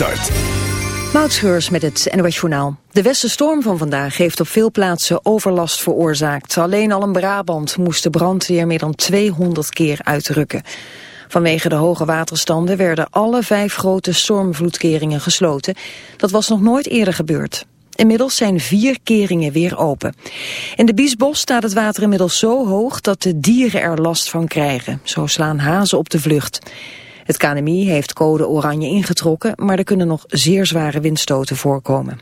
start. Met het NOS Journaal. De westenstorm van vandaag heeft op veel plaatsen overlast veroorzaakt. Alleen al in Brabant moest de brandweer meer dan 200 keer uitrukken. Vanwege de hoge waterstanden werden alle vijf grote stormvloedkeringen gesloten. Dat was nog nooit eerder gebeurd. Inmiddels zijn vier keringen weer open. In de Biesbos staat het water inmiddels zo hoog dat de dieren er last van krijgen. Zo slaan hazen op de vlucht. Het KNMI heeft code oranje ingetrokken, maar er kunnen nog zeer zware windstoten voorkomen.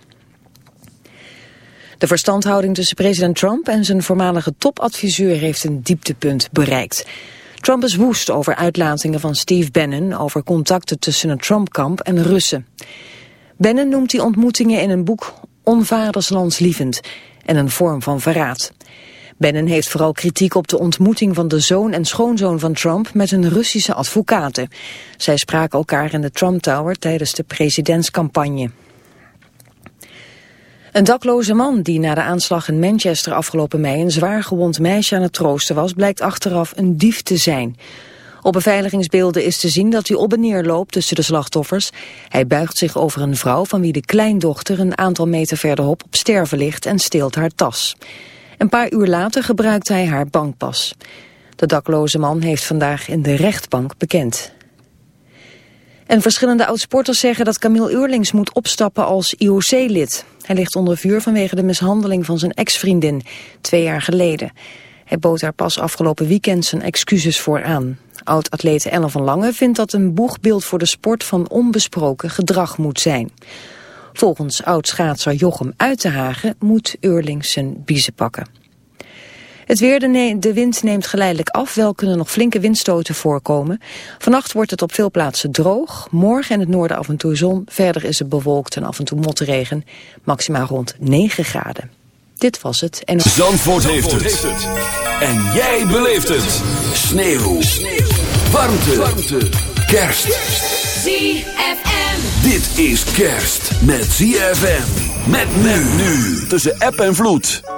De verstandhouding tussen president Trump en zijn voormalige topadviseur heeft een dieptepunt bereikt. Trump is woest over uitlatingen van Steve Bannon over contacten tussen het Trump-kamp en Russen. Bannon noemt die ontmoetingen in een boek onvaderslandslievend en een vorm van verraad. Bannon heeft vooral kritiek op de ontmoeting van de zoon en schoonzoon van Trump met een Russische advocaten. Zij spraken elkaar in de Trump Tower tijdens de presidentscampagne. Een dakloze man die na de aanslag in Manchester afgelopen mei een zwaar gewond meisje aan het troosten was, blijkt achteraf een dief te zijn. Op beveiligingsbeelden is te zien dat hij op en neer loopt tussen de slachtoffers. Hij buigt zich over een vrouw van wie de kleindochter een aantal meter verderop op sterven ligt en steelt haar tas. Een paar uur later gebruikt hij haar bankpas. De dakloze man heeft vandaag in de rechtbank bekend. En verschillende oudsporters zeggen dat Camille Eurlings moet opstappen als IOC-lid. Hij ligt onder vuur vanwege de mishandeling van zijn ex-vriendin, twee jaar geleden. Hij bood daar pas afgelopen weekend zijn excuses voor aan. Oud-atlete Ellen van Lange vindt dat een boegbeeld voor de sport van onbesproken gedrag moet zijn. Volgens oud-schaatser Jochem Uitenhagen moet Eurlings zijn biezen pakken. Het weer, de, de, wind neemt geleidelijk af, wel kunnen nog flinke windstoten voorkomen. Vannacht wordt het op veel plaatsen droog, morgen in het noorden af en toe zon. Verder is het bewolkt en af en toe motregen, maximaal rond 9 graden. Dit was het. En... Zandvoort, heeft, het. En jij beleeft het. Sneeuw. Sneeuw. Warmte. Warmte. Kerst. ZFM. Dit is kerst met ZFM. Met men nu. Tussen app en vloed.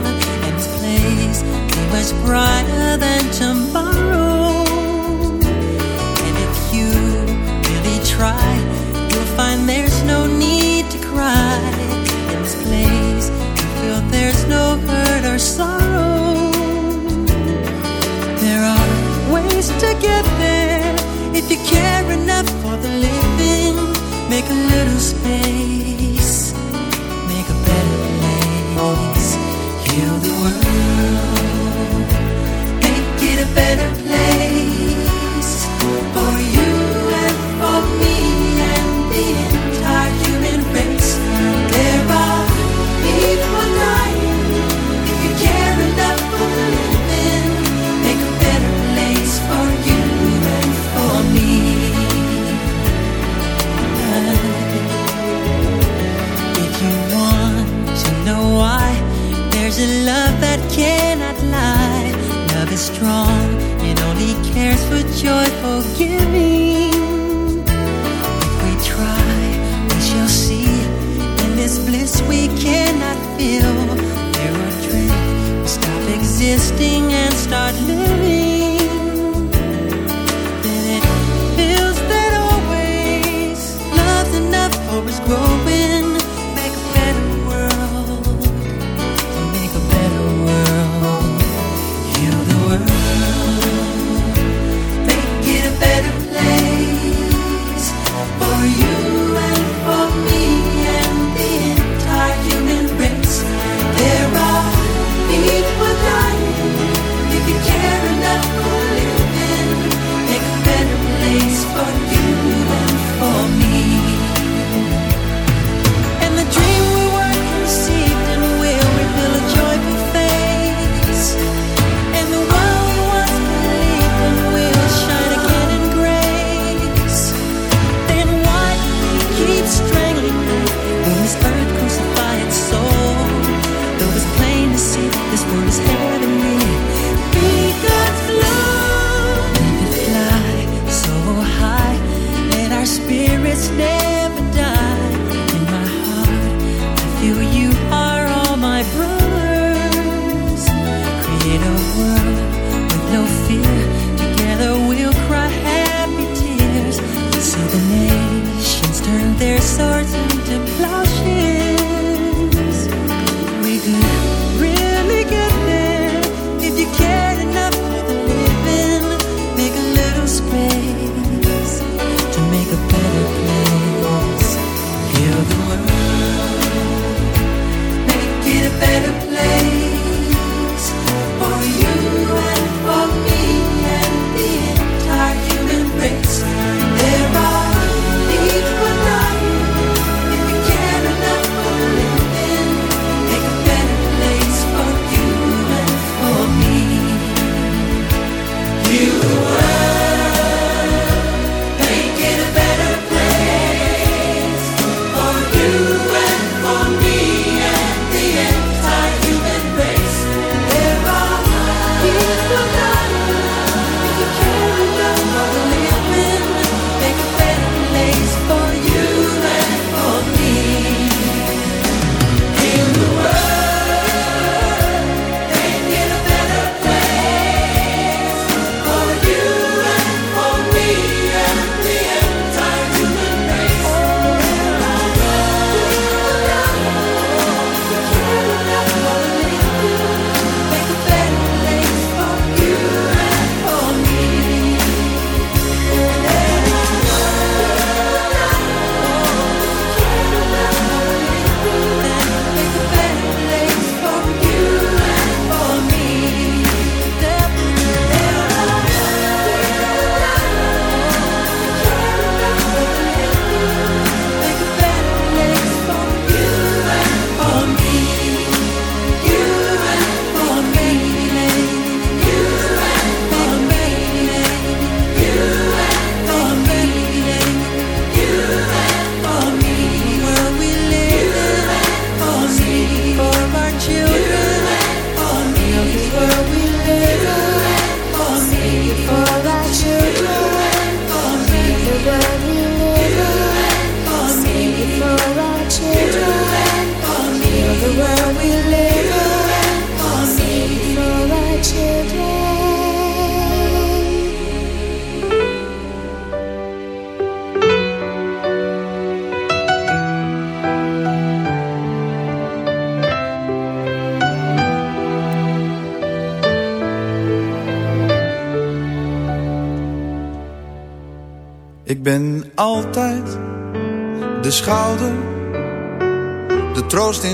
much brighter than tomorrow. And if you really try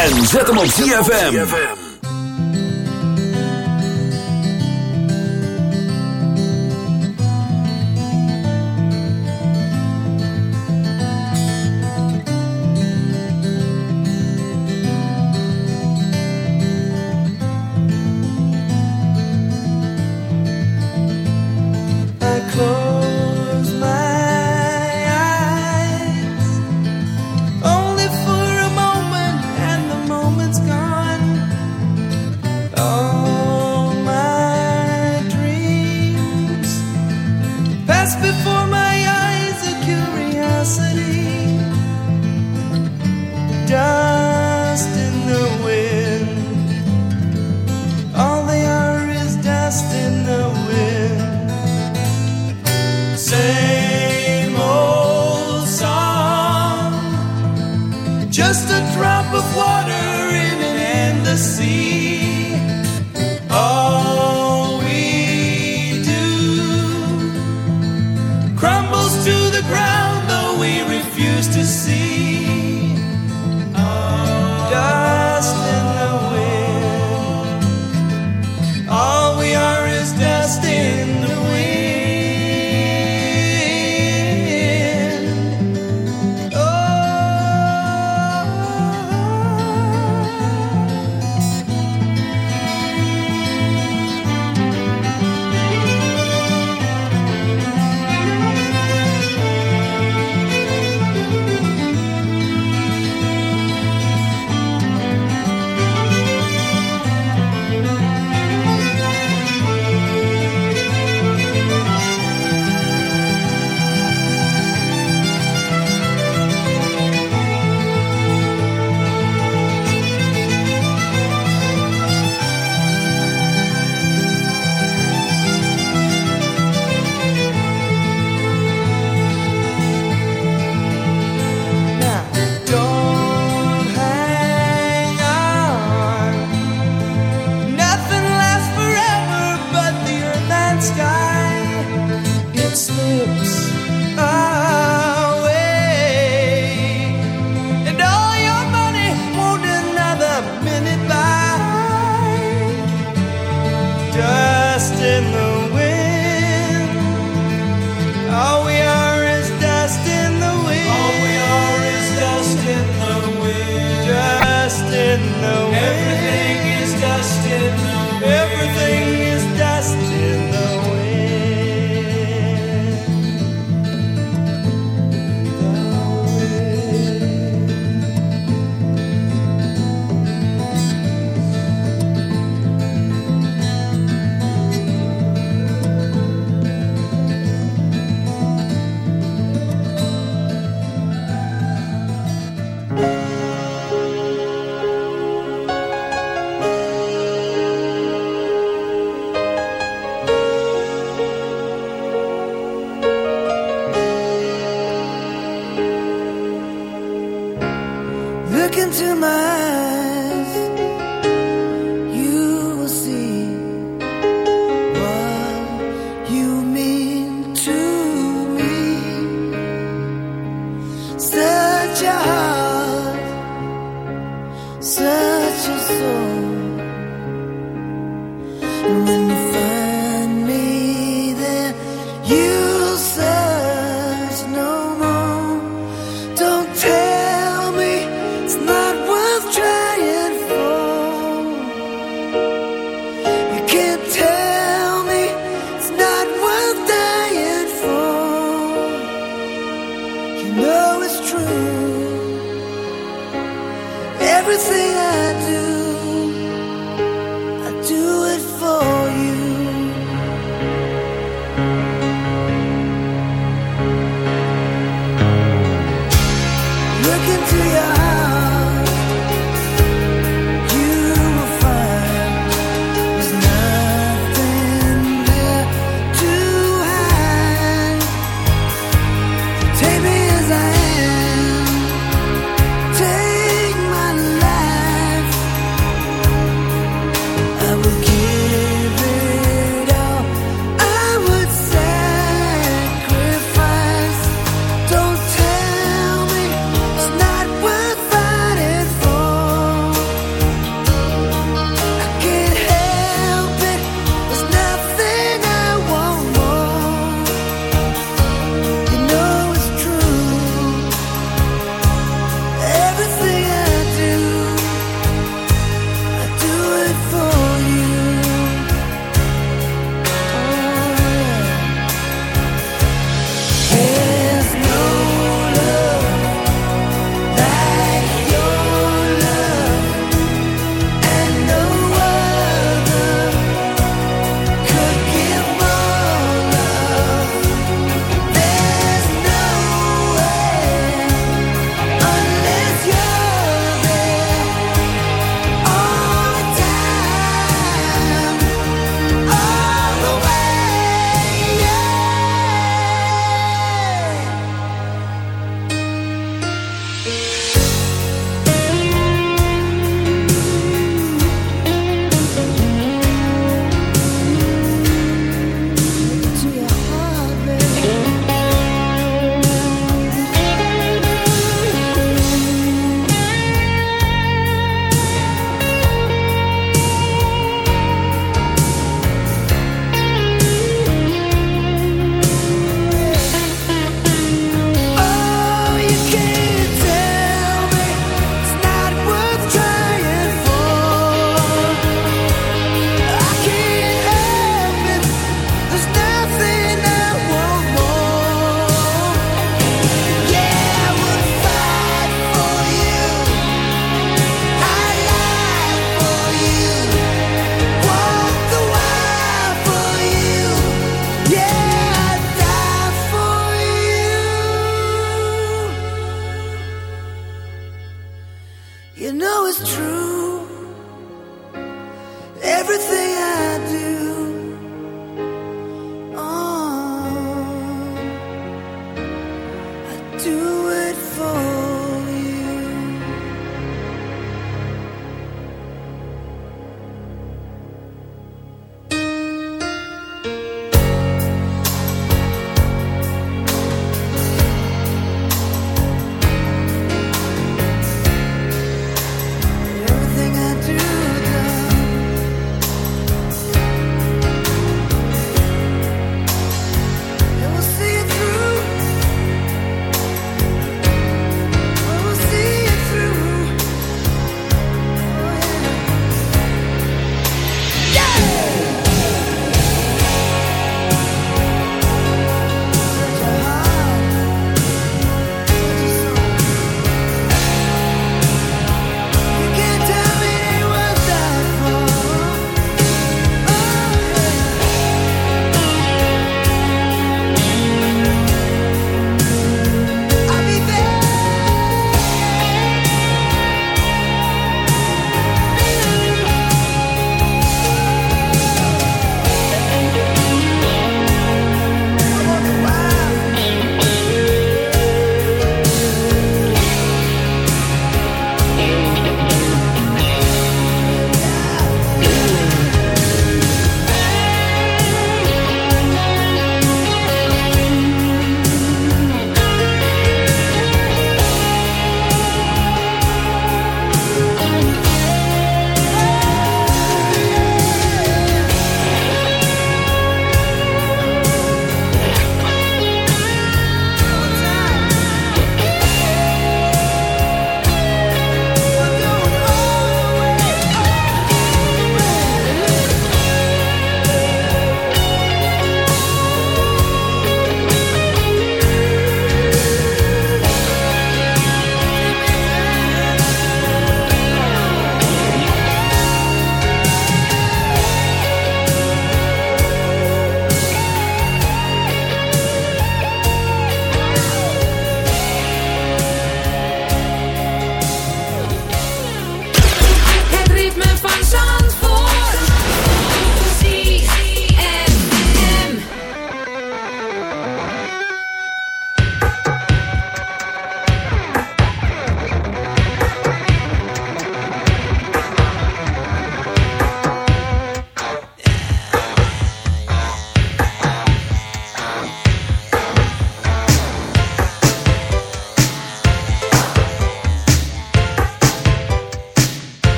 En zet hem op ZFM.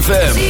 ZFM.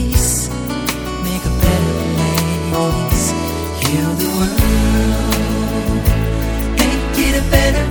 better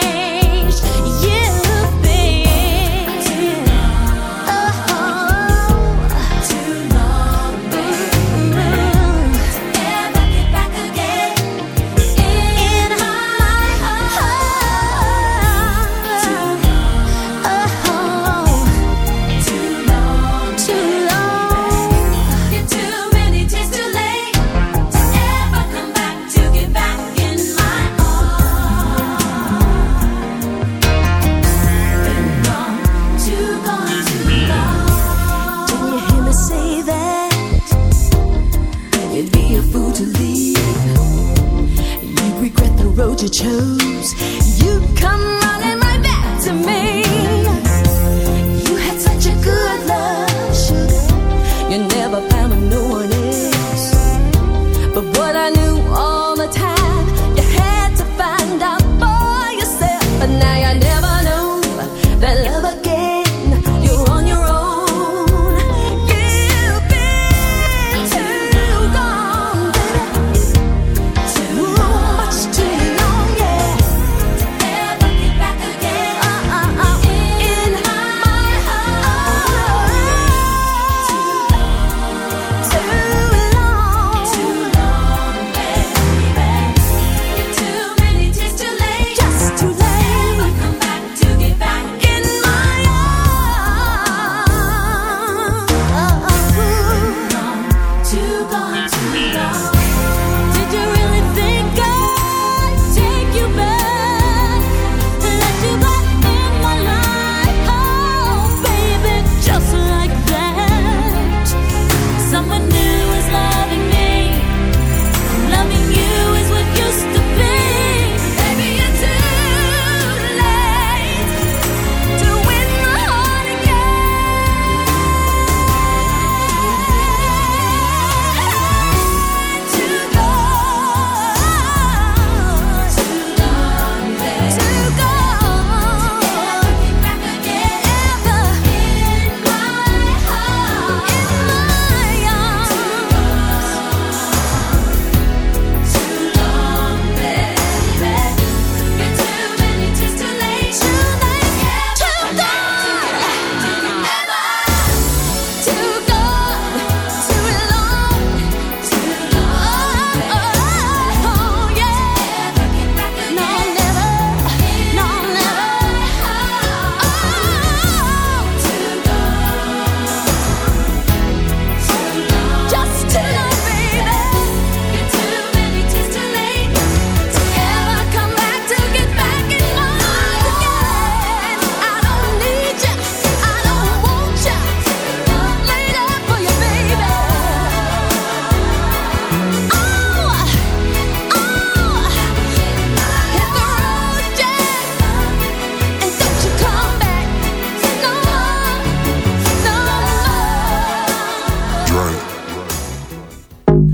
chose